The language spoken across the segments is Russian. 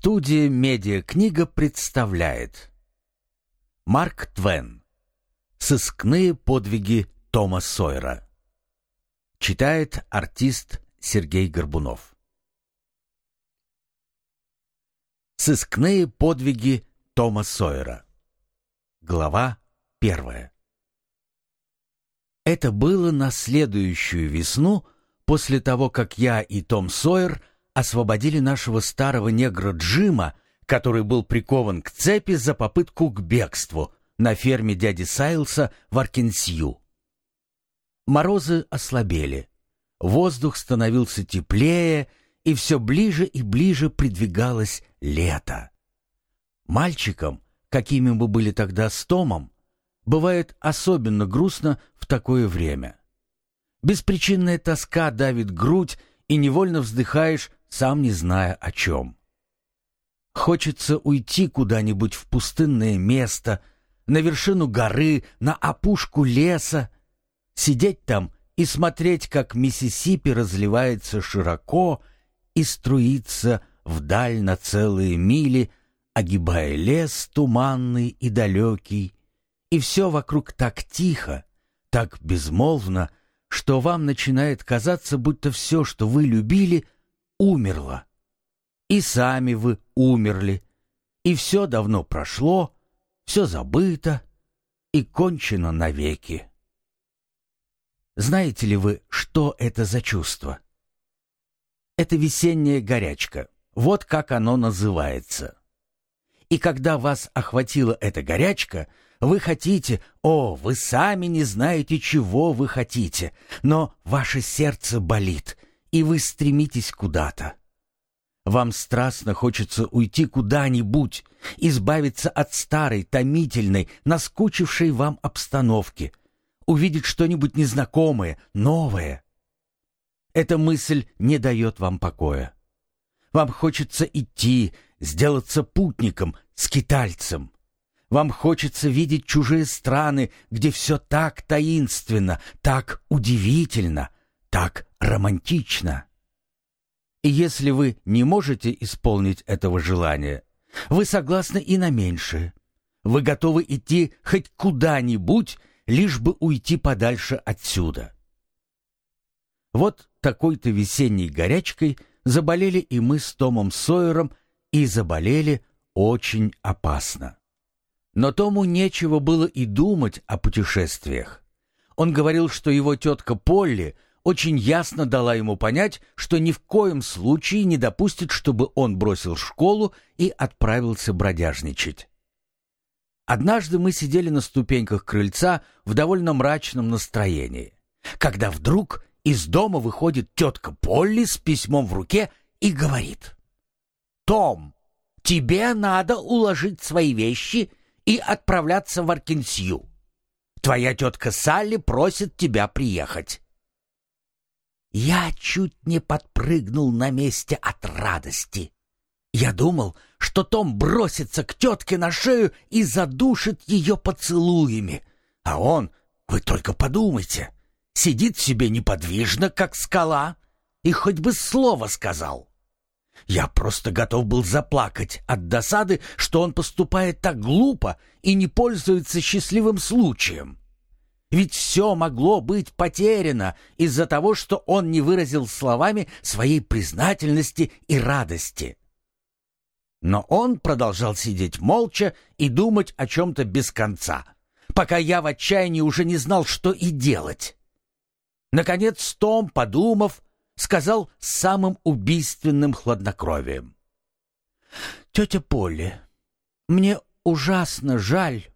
Студия «Медиакнига» представляет. Марк Твен. «Сыскные подвиги Тома Сойера» Читает артист Сергей Горбунов. «Сыскные подвиги Тома Сойера» Глава первая. Это было на следующую весну после того, как я и Том Сойер – освободили нашего старого негра Джима, который был прикован к цепи за попытку к бегству на ферме дяди Сайлса в Аркенсью. Морозы ослабели, воздух становился теплее, и все ближе и ближе придвигалось лето. Мальчикам, какими мы были тогда с Томом, бывает особенно грустно в такое время. Беспричинная тоска давит грудь, и невольно вздыхаешь сам не зная о чем. Хочется уйти куда-нибудь в пустынное место, на вершину горы, на опушку леса, сидеть там и смотреть, как Миссисипи разливается широко и струится вдаль на целые мили, огибая лес туманный и далекий, и все вокруг так тихо, так безмолвно, что вам начинает казаться, будто все, что вы любили — умерла. И сами вы умерли. И все давно прошло, все забыто и кончено навеки. Знаете ли вы, что это за чувство? Это весенняя горячка. Вот как оно называется. И когда вас охватила эта горячка, вы хотите, о, вы сами не знаете, чего вы хотите, но ваше сердце болит, и вы стремитесь куда-то. Вам страстно хочется уйти куда-нибудь, избавиться от старой, томительной, наскучившей вам обстановки, увидеть что-нибудь незнакомое, новое. Эта мысль не дает вам покоя. Вам хочется идти, сделаться путником, скитальцем. Вам хочется видеть чужие страны, где все так таинственно, так удивительно, так романтично. И если вы не можете исполнить этого желания, вы согласны и на меньшее. Вы готовы идти хоть куда-нибудь, лишь бы уйти подальше отсюда. Вот такой-то весенней горячкой заболели и мы с Томом Сойером, и заболели очень опасно. Но Тому нечего было и думать о путешествиях. Он говорил, что его тетка Полли — очень ясно дала ему понять, что ни в коем случае не допустит, чтобы он бросил школу и отправился бродяжничать. Однажды мы сидели на ступеньках крыльца в довольно мрачном настроении, когда вдруг из дома выходит тетка Полли с письмом в руке и говорит. «Том, тебе надо уложить свои вещи и отправляться в Аркенсью. Твоя тетка Салли просит тебя приехать». Я чуть не подпрыгнул на месте от радости. Я думал, что Том бросится к тетке на шею и задушит ее поцелуями. А он, вы только подумайте, сидит себе неподвижно, как скала, и хоть бы слово сказал. Я просто готов был заплакать от досады, что он поступает так глупо и не пользуется счастливым случаем. Ведь все могло быть потеряно из-за того, что он не выразил словами своей признательности и радости. Но он продолжал сидеть молча и думать о чем-то без конца, пока я в отчаянии уже не знал, что и делать. Наконец Том, подумав, сказал самым убийственным хладнокровием. «Тетя Полли, мне ужасно жаль,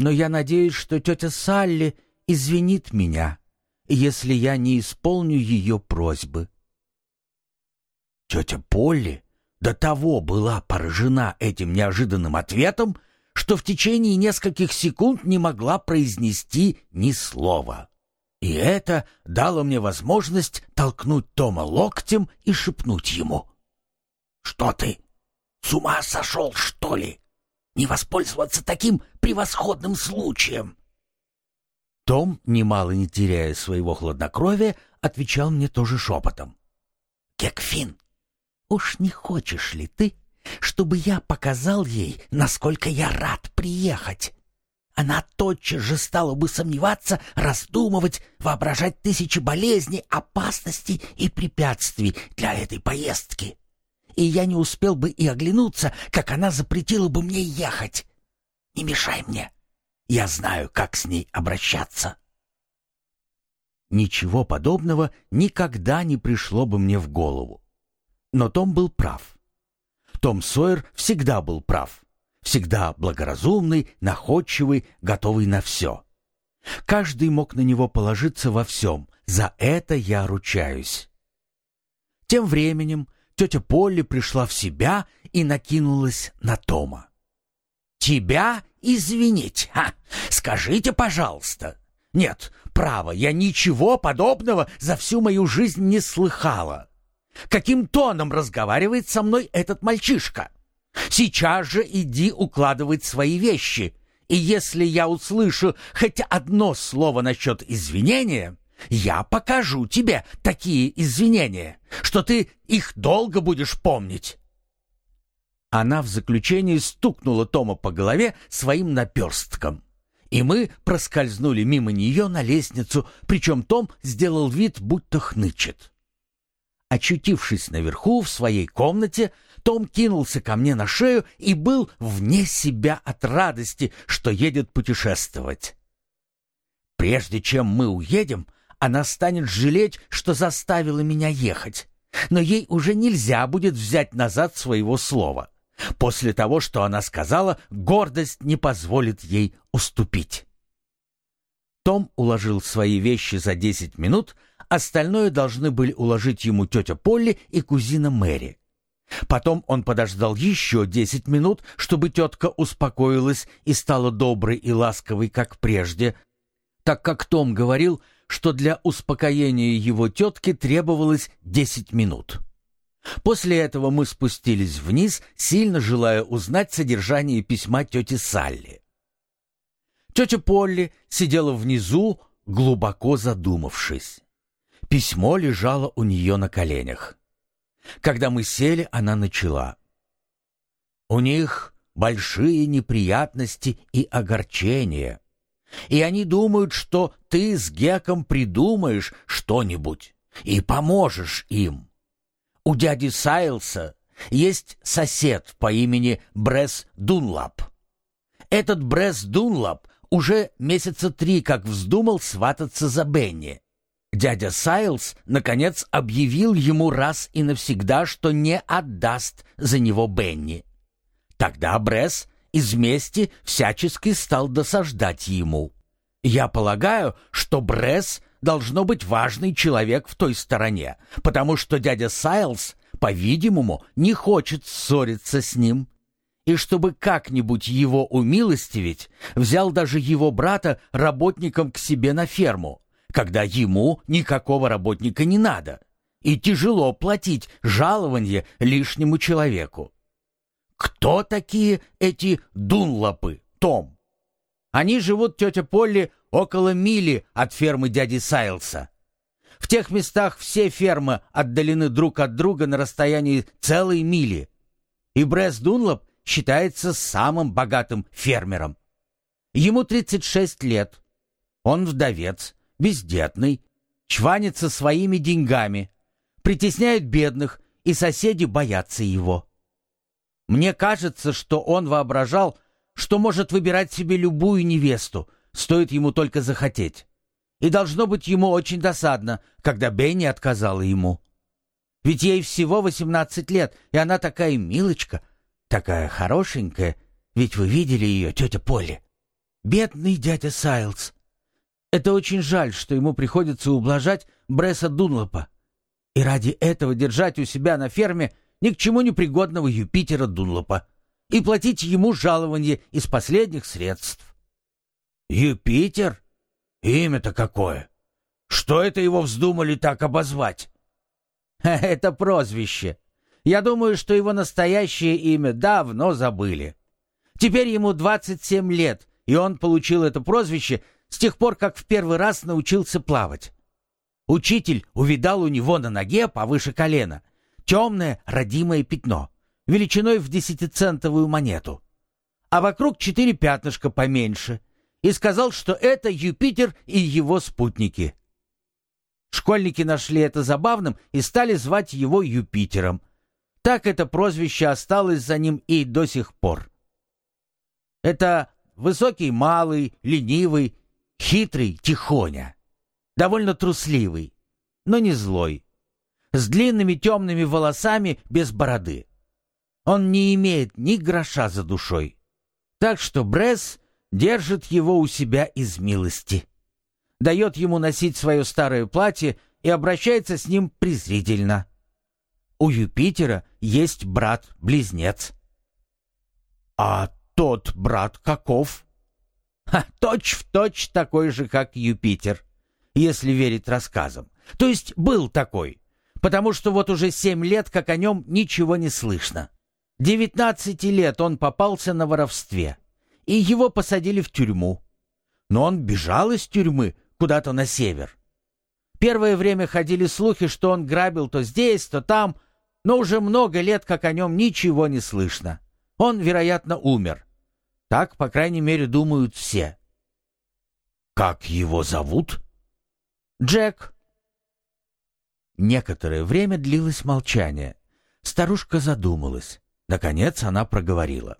но я надеюсь, что тетя Салли извинит меня, если я не исполню ее просьбы. Тетя Полли до того была поражена этим неожиданным ответом, что в течение нескольких секунд не могла произнести ни слова. И это дало мне возможность толкнуть Тома локтем и шепнуть ему. «Что ты? С ума сошел, что ли? Не воспользоваться таким превосходным случаем. Том, немало не теряя своего хладнокровия, отвечал мне тоже шепотом. «Кекфин, уж не хочешь ли ты чтобы я показал ей, насколько я рад приехать. Она тотчас же стала бы сомневаться, раздумывать, воображать тысячи болезней, опасностей и препятствий для этой поездки. И я не успел бы и оглянуться, как она запретила бы мне ехать. Не мешай мне. Я знаю, как с ней обращаться. Ничего подобного никогда не пришло бы мне в голову. Но Том был прав. Том Сойер всегда был прав. Всегда благоразумный, находчивый, готовый на все. Каждый мог на него положиться во всем. За это я ручаюсь. Тем временем тетя Полли пришла в себя и накинулась на Тома. «Тебя извинить? Ха! Скажите, пожалуйста!» «Нет, право, я ничего подобного за всю мою жизнь не слыхала. Каким тоном разговаривает со мной этот мальчишка? Сейчас же иди укладывать свои вещи, и если я услышу хоть одно слово насчет извинения, я покажу тебе такие извинения, что ты их долго будешь помнить». Она в заключении стукнула Тома по голове своим наперстком. И мы проскользнули мимо нее на лестницу, причем Том сделал вид, будто хнычет. Очутившись наверху в своей комнате, том кинулся ко мне на шею и был вне себя от радости, что едет путешествовать. Прежде чем мы уедем, она станет жалеть, что заставила меня ехать. Но ей уже нельзя будет взять назад своего слова. После того, что она сказала, гордость не позволит ей уступить. Том уложил свои вещи за десять минут, Остальное должны были уложить ему тетя Полли и кузина Мэри. Потом он подождал еще десять минут, чтобы тетка успокоилась и стала доброй и ласковой, как прежде, так как Том говорил, что для успокоения его тетки требовалось десять минут. После этого мы спустились вниз, сильно желая узнать содержание письма тети Салли. Тетя Полли сидела внизу, глубоко задумавшись. Письмо лежало у нее на коленях. Когда мы сели, она начала. «У них большие неприятности и огорчения, и они думают, что ты с Геком придумаешь что-нибудь и поможешь им. У дяди Сайлса есть сосед по имени Брес Дунлап. Этот Брес Дунлап уже месяца три как вздумал свататься за Бенни. Дядя Сайлз, наконец, объявил ему раз и навсегда, что не отдаст за него Бенни. Тогда Бресс из мести всячески стал досаждать ему. Я полагаю, что Бресс должно быть важный человек в той стороне, потому что дядя Сайлз, по-видимому, не хочет ссориться с ним. И чтобы как-нибудь его умилостивить, взял даже его брата работником к себе на ферму, когда ему никакого работника не надо, и тяжело платить жалование лишнему человеку. Кто такие эти дунлопы, Том? Они живут, тетя Полли, около мили от фермы дяди Сайлса. В тех местах все фермы отдалены друг от друга на расстоянии целой мили. И Бресс Дунлоп считается самым богатым фермером. Ему 36 лет. Он вдовец, бездетный, чванится своими деньгами, притесняет бедных, и соседи боятся его. Мне кажется, что он воображал, что может выбирать себе любую невесту, стоит ему только захотеть. И должно быть ему очень досадно, когда Бенни отказала ему. Ведь ей всего восемнадцать лет, и она такая милочка, такая хорошенькая. Ведь вы видели ее, тетя Полли. Бедный дядя Сайлз. Это очень жаль, что ему приходится ублажать Бресса Дунлопа. И ради этого держать у себя на ферме ни к чему не Юпитера Дунлопа и платить ему жалование из последних средств. Юпитер? Имя-то какое? Что это его вздумали так обозвать? Это прозвище. Я думаю, что его настоящее имя давно забыли. Теперь ему 27 лет, и он получил это прозвище с тех пор, как в первый раз научился плавать. Учитель увидал у него на ноге повыше колена темное родимое пятно. Величиной в десятицентовую монету, а вокруг четыре пятнышка поменьше, и сказал, что это Юпитер и его спутники. Школьники нашли это забавным и стали звать его Юпитером. Так это прозвище осталось за ним и до сих пор. Это высокий малый, ленивый, хитрый тихоня, довольно трусливый, но не злой, с длинными темными волосами без бороды. Он не имеет ни гроша за душой. Так что Бресс держит его у себя из милости. Дает ему носить свое старое платье и обращается с ним презрительно. У Юпитера есть брат-близнец. А тот брат каков? Точь в точь такой же, как Юпитер, если верить рассказам. То есть был такой, потому что вот уже семь лет, как о нем ничего не слышно. Девятнадцати лет он попался на воровстве, и его посадили в тюрьму. Но он бежал из тюрьмы куда-то на север. Первое время ходили слухи, что он грабил то здесь, то там, но уже много лет, как о нем ничего не слышно. Он, вероятно, умер. Так, по крайней мере, думают все. «Как его зовут?» «Джек». Некоторое время длилось молчание. Старушка задумалась. Наконец она проговорила.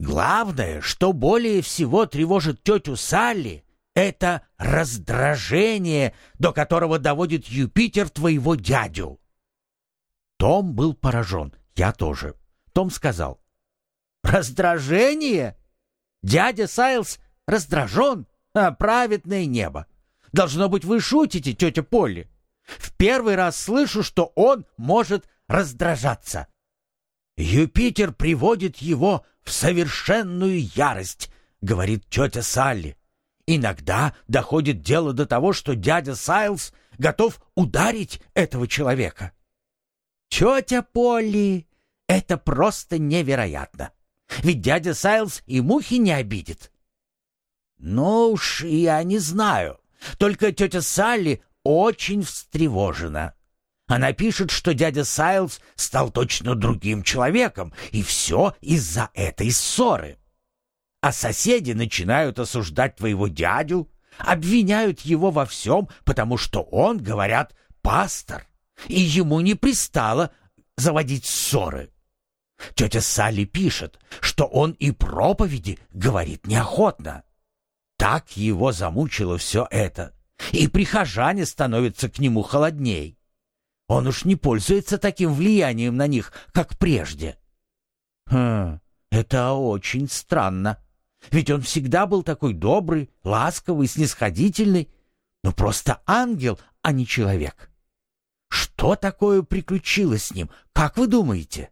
«Главное, что более всего тревожит тетю Салли, это раздражение, до которого доводит Юпитер твоего дядю». Том был поражен, я тоже. Том сказал. «Раздражение? Дядя Сайлз раздражен? А, праведное небо! Должно быть, вы шутите, тетя Полли. В первый раз слышу, что он может раздражаться». «Юпитер приводит его в совершенную ярость», — говорит тетя Салли. «Иногда доходит дело до того, что дядя Сайлз готов ударить этого человека». «Тетя Полли, это просто невероятно! Ведь дядя Сайлз и мухи не обидит». «Ну уж я не знаю. Только тетя Салли очень встревожена. Она пишет, что дядя Сайлз стал точно другим человеком, и все из-за этой ссоры. А соседи начинают осуждать твоего дядю, обвиняют его во всем, потому что он, говорят, пастор, и ему не пристало заводить ссоры. Тетя Салли пишет, что он и проповеди говорит неохотно. Так его замучило все это, и прихожане становятся к нему холодней. Он уж не пользуется таким влиянием на них, как прежде. Хм, это очень странно. Ведь он всегда был такой добрый, ласковый, снисходительный. Ну, просто ангел, а не человек. Что такое приключилось с ним, как вы думаете?